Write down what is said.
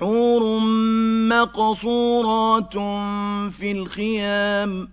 حور مقصورات في الخيام